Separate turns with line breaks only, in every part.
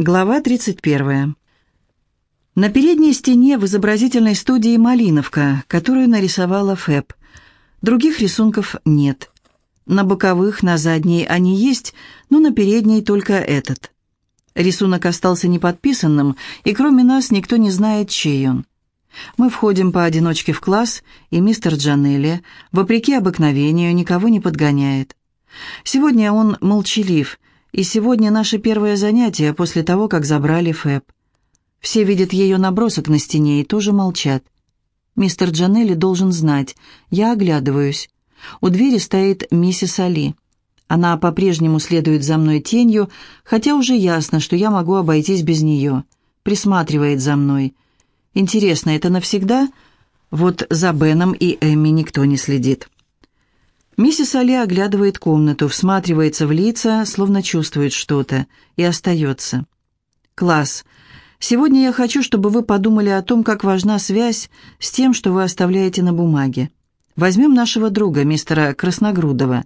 Глава 31. На передней стене в изобразительной студии «Малиновка», которую нарисовала Фэб. Других рисунков нет. На боковых, на задней они есть, но на передней только этот. Рисунок остался неподписанным, и кроме нас никто не знает, чей он. Мы входим поодиночке в класс, и мистер Джанелли, вопреки обыкновению, никого не подгоняет. Сегодня он молчалив – и сегодня наше первое занятие после того, как забрали Фэб. Все видят ее набросок на стене и тоже молчат. Мистер Джанелли должен знать. Я оглядываюсь. У двери стоит миссис Али. Она по-прежнему следует за мной тенью, хотя уже ясно, что я могу обойтись без нее. Присматривает за мной. Интересно, это навсегда? Вот за Беном и Эмми никто не следит. Миссис Али оглядывает комнату, всматривается в лица, словно чувствует что-то, и остается. «Класс. Сегодня я хочу, чтобы вы подумали о том, как важна связь с тем, что вы оставляете на бумаге. Возьмем нашего друга, мистера Красногрудова.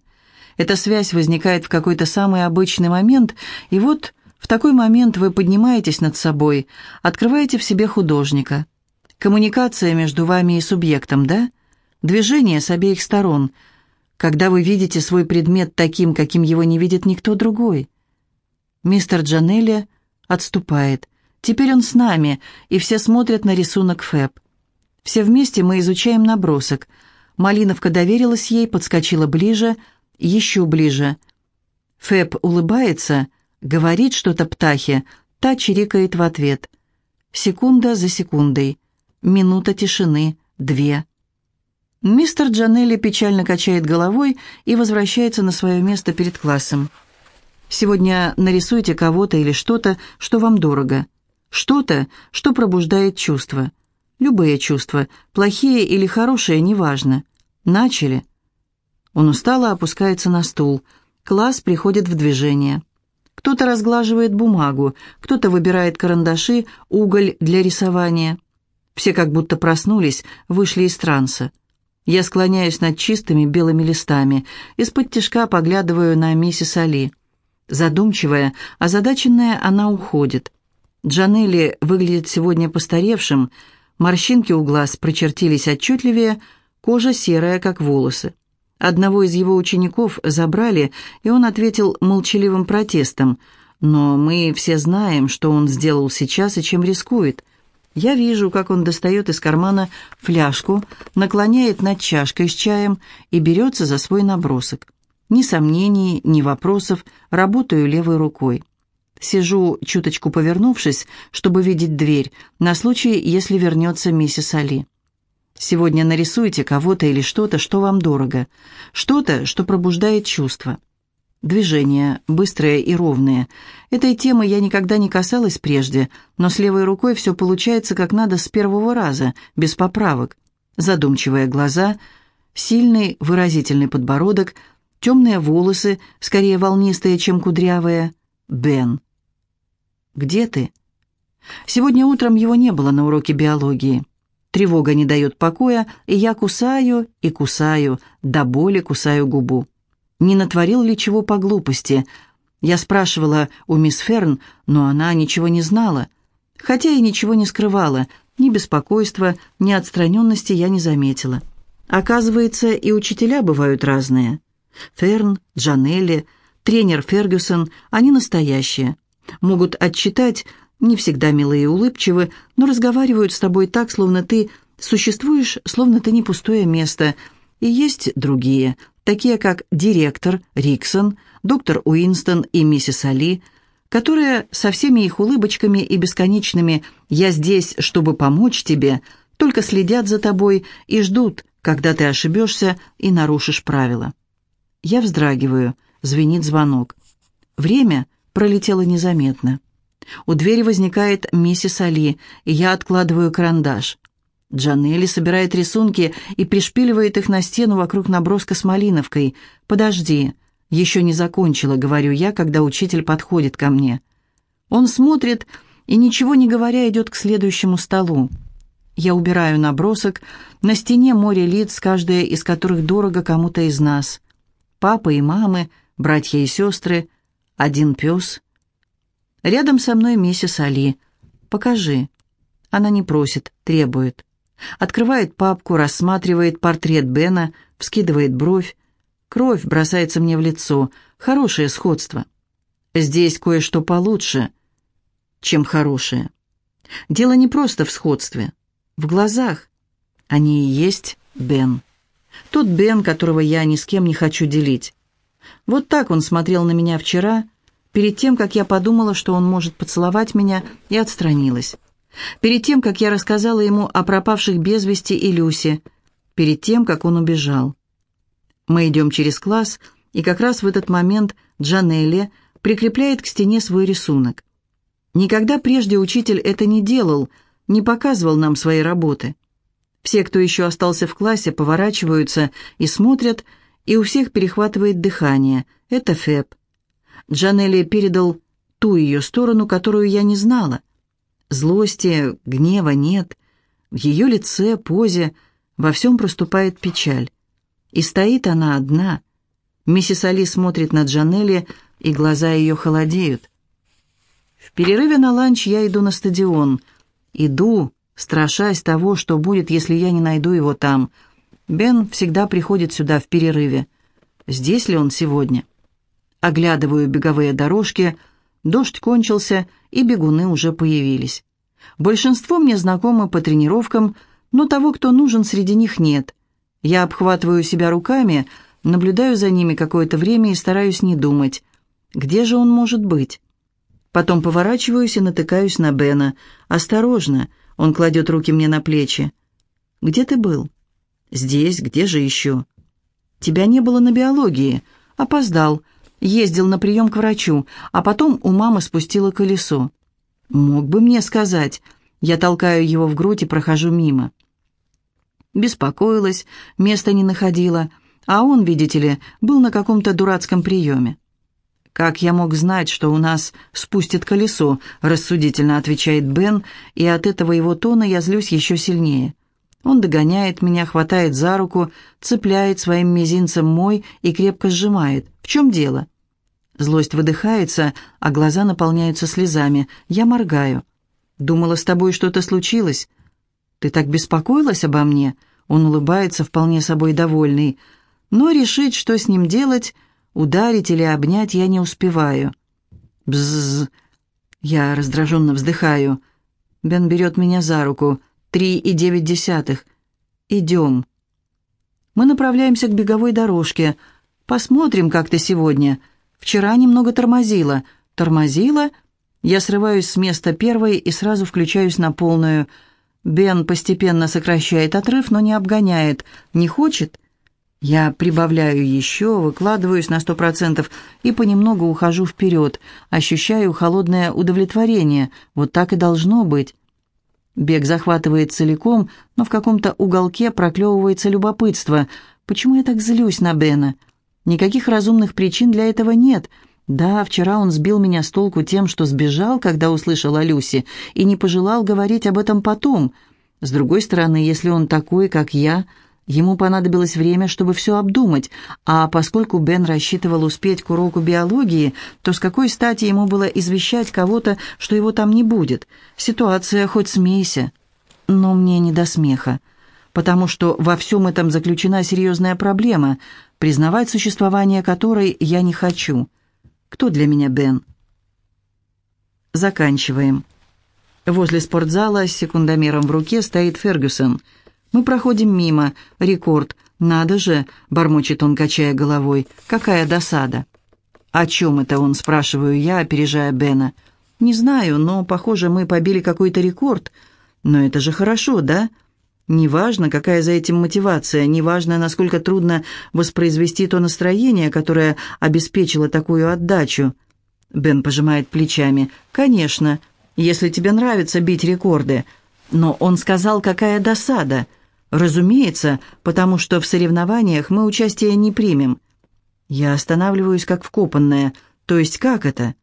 Эта связь возникает в какой-то самый обычный момент, и вот в такой момент вы поднимаетесь над собой, открываете в себе художника. Коммуникация между вами и субъектом, да? Движение с обеих сторон – когда вы видите свой предмет таким, каким его не видит никто другой. Мистер Джанелли отступает. Теперь он с нами, и все смотрят на рисунок Фэб. Все вместе мы изучаем набросок. Малиновка доверилась ей, подскочила ближе, еще ближе. Фэб улыбается, говорит что-то птахе, та чирикает в ответ. Секунда за секундой. Минута тишины, две. Мистер Джанелли печально качает головой и возвращается на свое место перед классом. «Сегодня нарисуйте кого-то или что-то, что вам дорого. Что-то, что пробуждает чувства. Любые чувства, плохие или хорошие, неважно. Начали». Он устало опускается на стул. Класс приходит в движение. Кто-то разглаживает бумагу, кто-то выбирает карандаши, уголь для рисования. Все как будто проснулись, вышли из транса. Я склоняюсь над чистыми белыми листами, из-под тишка поглядываю на миссис Али. Задумчивая, озадаченная, она уходит. Джанелли выглядит сегодня постаревшим, морщинки у глаз прочертились отчетливее, кожа серая, как волосы. Одного из его учеников забрали, и он ответил молчаливым протестом, но мы все знаем, что он сделал сейчас и чем рискует. Я вижу, как он достает из кармана фляжку, наклоняет над чашкой с чаем и берется за свой набросок. Ни сомнений, ни вопросов, работаю левой рукой. Сижу, чуточку повернувшись, чтобы видеть дверь, на случай, если вернется миссис Али. Сегодня нарисуйте кого-то или что-то, что вам дорого. Что-то, что пробуждает чувства. Движения, быстрые и ровные. Этой темы я никогда не касалась прежде, но с левой рукой все получается как надо с первого раза, без поправок. Задумчивые глаза, сильный выразительный подбородок, темные волосы, скорее волнистые, чем кудрявые. Бен. «Где ты?» Сегодня утром его не было на уроке биологии. Тревога не дает покоя, и я кусаю и кусаю, до боли кусаю губу не натворил ли чего по глупости. Я спрашивала у мисс Ферн, но она ничего не знала. Хотя и ничего не скрывала, ни беспокойства, ни отстраненности я не заметила. Оказывается, и учителя бывают разные. Ферн, Джанелли, тренер Фергюсон, они настоящие. Могут отчитать, не всегда милые и улыбчивы, но разговаривают с тобой так, словно ты существуешь, словно ты не пустое место. И есть другие, такие как директор Риксон, доктор Уинстон и миссис Али, которые со всеми их улыбочками и бесконечными «я здесь, чтобы помочь тебе», только следят за тобой и ждут, когда ты ошибешься и нарушишь правила. Я вздрагиваю, звенит звонок. Время пролетело незаметно. У двери возникает миссис Али, и я откладываю карандаш. Джанелли собирает рисунки и пришпиливает их на стену вокруг наброска с малиновкой. «Подожди, еще не закончила», — говорю я, когда учитель подходит ко мне. Он смотрит и, ничего не говоря, идет к следующему столу. Я убираю набросок. На стене море лиц, каждая из которых дорого кому-то из нас. Папа и мамы, братья и сестры, один пес. Рядом со мной миссис Али. «Покажи». Она не просит, требует. Открывает папку, рассматривает портрет Бена, вскидывает бровь. Кровь бросается мне в лицо. Хорошее сходство. Здесь кое-что получше, чем хорошее. Дело не просто в сходстве. В глазах. Они и есть Бен. Тот Бен, которого я ни с кем не хочу делить. Вот так он смотрел на меня вчера, перед тем, как я подумала, что он может поцеловать меня, и отстранилась. Перед тем, как я рассказала ему о пропавших без вести и Люсе. Перед тем, как он убежал. Мы идем через класс, и как раз в этот момент Джанелли прикрепляет к стене свой рисунок. Никогда прежде учитель это не делал, не показывал нам свои работы. Все, кто еще остался в классе, поворачиваются и смотрят, и у всех перехватывает дыхание. Это Феб. Джанелли передал ту ее сторону, которую я не знала. Злости, гнева нет. В ее лице, позе, во всем проступает печаль. И стоит она одна. Миссис Али смотрит на Джанелли, и глаза ее холодеют. В перерыве на ланч я иду на стадион. Иду, страшась того, что будет, если я не найду его там. Бен всегда приходит сюда в перерыве. Здесь ли он сегодня? Оглядываю беговые дорожки. Дождь кончился, и бегуны уже появились. Большинство мне знакомы по тренировкам, но того, кто нужен, среди них нет. Я обхватываю себя руками, наблюдаю за ними какое-то время и стараюсь не думать. Где же он может быть? Потом поворачиваюсь и натыкаюсь на Бена. «Осторожно!» — он кладет руки мне на плечи. «Где ты был?» «Здесь. Где же еще?» «Тебя не было на биологии. Опоздал. Ездил на прием к врачу, а потом у мамы спустило колесо. Мог бы мне сказать. Я толкаю его в грудь и прохожу мимо. Беспокоилась, места не находила, а он, видите ли, был на каком-то дурацком приеме. «Как я мог знать, что у нас спустит колесо?» – рассудительно отвечает Бен, и от этого его тона я злюсь еще сильнее. Он догоняет меня, хватает за руку, цепляет своим мизинцем мой и крепко сжимает. «В чем дело?» Злость выдыхается, а глаза наполняются слезами. Я моргаю. «Думала, с тобой что-то случилось?» «Ты так беспокоилась обо мне?» Он улыбается, вполне собой довольный. Но решить, что с ним делать, Ударить или обнять я не успеваю. Бззз. Я раздраженно вздыхаю. Бен берет меня за руку. Три и девять десятых. Идем. Мы направляемся к беговой дорожке. Посмотрим, как ты сегодня. Вчера немного тормозила. Тормозила? Я срываюсь с места первой и сразу включаюсь на полную. Бен постепенно сокращает отрыв, но не обгоняет. Не хочет? Я прибавляю еще, выкладываюсь на сто процентов и понемногу ухожу вперед, ощущаю холодное удовлетворение. Вот так и должно быть. Бег захватывает целиком, но в каком-то уголке проклевывается любопытство. Почему я так злюсь на Бена? Никаких разумных причин для этого нет. Да, вчера он сбил меня с толку тем, что сбежал, когда услышал о Люсе, и не пожелал говорить об этом потом. С другой стороны, если он такой, как я, Ему понадобилось время, чтобы все обдумать, а поскольку Бен рассчитывал успеть к уроку биологии, то с какой стати ему было извещать кого-то, что его там не будет? Ситуация хоть смейся. Но мне не до смеха, потому что во всем этом заключена серьезная проблема, признавать существование которой я не хочу. Кто для меня Бен? Заканчиваем. Возле спортзала с секундомером в руке стоит Фергюсон – мы проходим мимо. Рекорд. Надо же, бормочет он, качая головой. Какая досада. «О чем это он?» – спрашиваю я, опережая Бена. «Не знаю, но, похоже, мы побили какой-то рекорд. Но это же хорошо, да?» Неважно, какая за этим мотивация, неважно, насколько трудно воспроизвести то настроение, которое обеспечило такую отдачу. Бен пожимает плечами. «Конечно, если тебе нравится бить рекорды». Но он сказал, какая досада – «Разумеется, потому что в соревнованиях мы участие не примем». Я останавливаюсь как вкопанная. То есть как это?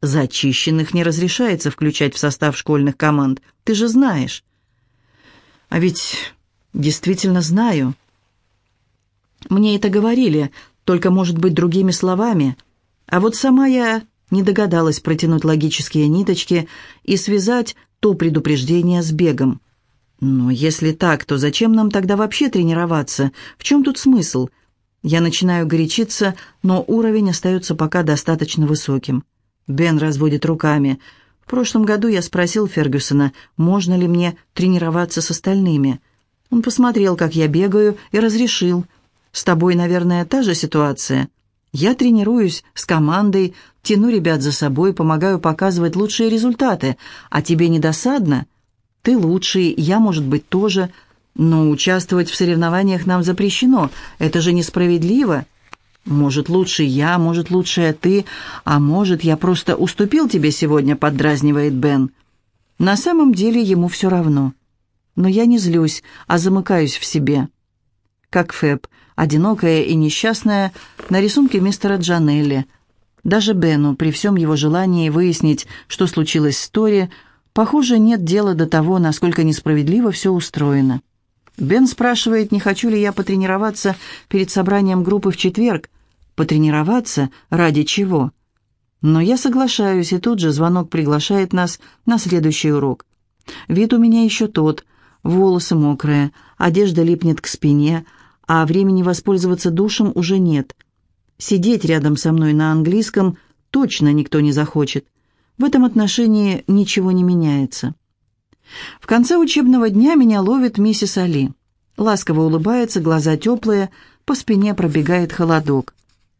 Зачищенных не разрешается включать в состав школьных команд. Ты же знаешь. А ведь действительно знаю. Мне это говорили, только, может быть, другими словами. А вот сама я не догадалась протянуть логические ниточки и связать то предупреждение с бегом. Но если так, то зачем нам тогда вообще тренироваться? В чем тут смысл? Я начинаю горячиться, но уровень остается пока достаточно высоким. Бен разводит руками. В прошлом году я спросил Фергюсона, можно ли мне тренироваться с остальными. Он посмотрел, как я бегаю, и разрешил. «С тобой, наверное, та же ситуация?» Я тренируюсь с командой, тяну ребят за собой, помогаю показывать лучшие результаты. А тебе не досадно? Ты лучший, я, может быть, тоже. Но участвовать в соревнованиях нам запрещено. Это же несправедливо. Может, лучше я, может, лучшая ты, а может, я просто уступил тебе сегодня, поддразнивает Бен. На самом деле ему все равно. Но я не злюсь, а замыкаюсь в себе. Как Фэб, одинокая и несчастная, на рисунке мистера Джанелли. Даже Бену, при всем его желании выяснить, что случилось с Тори, похоже, нет дела до того, насколько несправедливо все устроено. Бен спрашивает, не хочу ли я потренироваться перед собранием группы в четверг. Потренироваться? Ради чего? Но я соглашаюсь, и тут же звонок приглашает нас на следующий урок. Вид у меня еще тот, волосы мокрые, одежда липнет к спине, а времени воспользоваться душем уже нет. Сидеть рядом со мной на английском точно никто не захочет. В этом отношении ничего не меняется. В конце учебного дня меня ловит миссис Али. Ласково улыбается, глаза теплые, по спине пробегает холодок.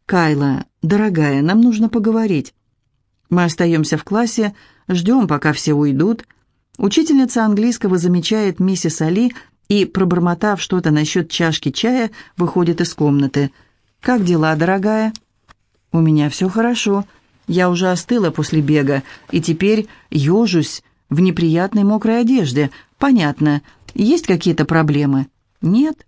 «Кайла, дорогая, нам нужно поговорить». Мы остаемся в классе, ждем, пока все уйдут. Учительница английского замечает миссис Али и, пробормотав что-то насчет чашки чая, выходит из комнаты. «Как дела, дорогая?» «У меня все хорошо. Я уже остыла после бега, и теперь ежусь в неприятной мокрой одежде. Понятно. Есть какие-то проблемы?» «Нет?»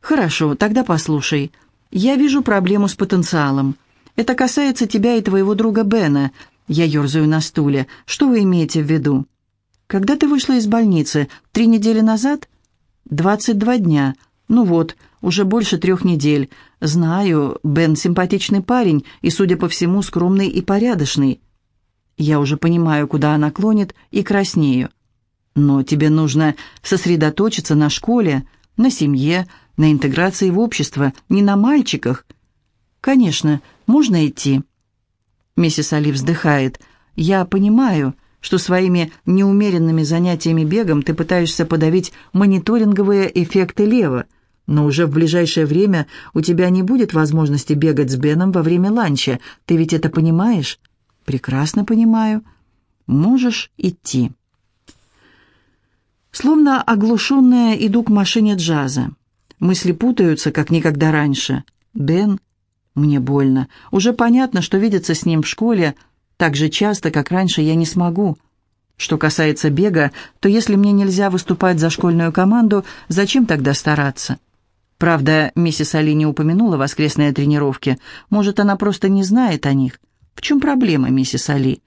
«Хорошо, тогда послушай. Я вижу проблему с потенциалом. Это касается тебя и твоего друга Бена. Я ерзаю на стуле. Что вы имеете в виду?» «Когда ты вышла из больницы? Три недели назад?» «Двадцать два дня. Ну вот, уже больше трех недель. Знаю, Бен симпатичный парень и, судя по всему, скромный и порядочный. Я уже понимаю, куда она клонит, и краснею. Но тебе нужно сосредоточиться на школе, на семье, на интеграции в общество, не на мальчиках. Конечно, можно идти. Миссис Али вздыхает. Я понимаю, что своими неумеренными занятиями бегом ты пытаешься подавить мониторинговые эффекты лева, но уже в ближайшее время у тебя не будет возможности бегать с Беном во время ланча. Ты ведь это понимаешь? Прекрасно понимаю. Можешь идти. Словно оглушенная иду к машине джаза. Мысли путаются, как никогда раньше. Бен, мне больно. Уже понятно, что видеться с ним в школе так же часто, как раньше, я не смогу. Что касается бега, то если мне нельзя выступать за школьную команду, зачем тогда стараться? Правда, миссис Али не упомянула воскресные тренировки. Может, она просто не знает о них. В чем проблема, миссис Али?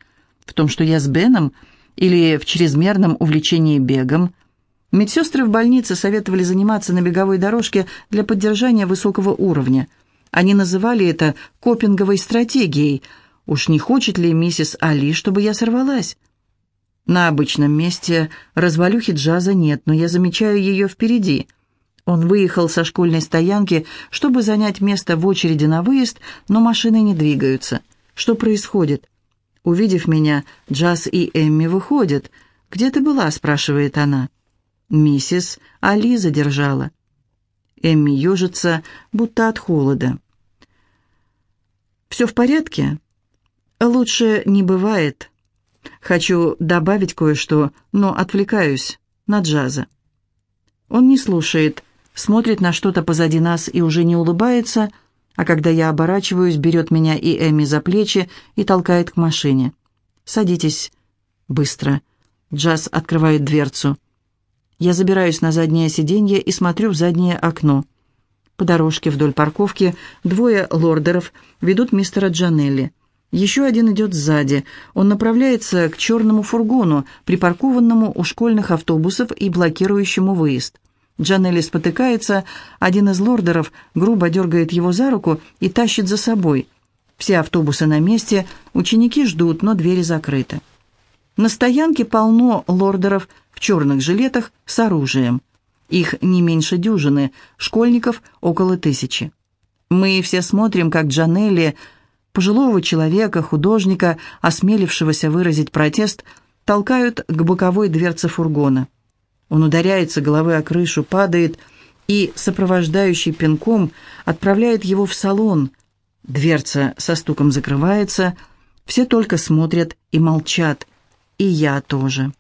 В том, что я с Беном? Или в чрезмерном увлечении бегом? Медсестры в больнице советовали заниматься на беговой дорожке для поддержания высокого уровня. Они называли это копинговой стратегией. Уж не хочет ли миссис Али, чтобы я сорвалась? На обычном месте развалюхи джаза нет, но я замечаю ее впереди. Он выехал со школьной стоянки, чтобы занять место в очереди на выезд, но машины не двигаются. Что происходит? Увидев меня, Джаз и Эмми выходят. «Где ты была?» – спрашивает она. Миссис Али задержала. Эмми ежится, будто от холода. «Все в порядке?» «Лучше не бывает. Хочу добавить кое-что, но отвлекаюсь на джаза». Он не слушает, смотрит на что-то позади нас и уже не улыбается, а когда я оборачиваюсь, берет меня и Эми за плечи и толкает к машине. «Садитесь. Быстро». Джаз открывает дверцу. Я забираюсь на заднее сиденье и смотрю в заднее окно. По дорожке вдоль парковки двое лордеров ведут мистера Джанелли. Еще один идет сзади. Он направляется к черному фургону, припаркованному у школьных автобусов и блокирующему выезд. Джанелли спотыкается, один из лордеров грубо дергает его за руку и тащит за собой. Все автобусы на месте, ученики ждут, но двери закрыты. На стоянке полно лордеров в черных жилетах с оружием. Их не меньше дюжины, школьников около тысячи. Мы все смотрим, как Джанелли, пожилого человека, художника, осмелившегося выразить протест, толкают к боковой дверце фургона. Он ударяется головой о крышу, падает и, сопровождающий пинком, отправляет его в салон. Дверца со стуком закрывается, все только смотрят и молчат. И я тоже.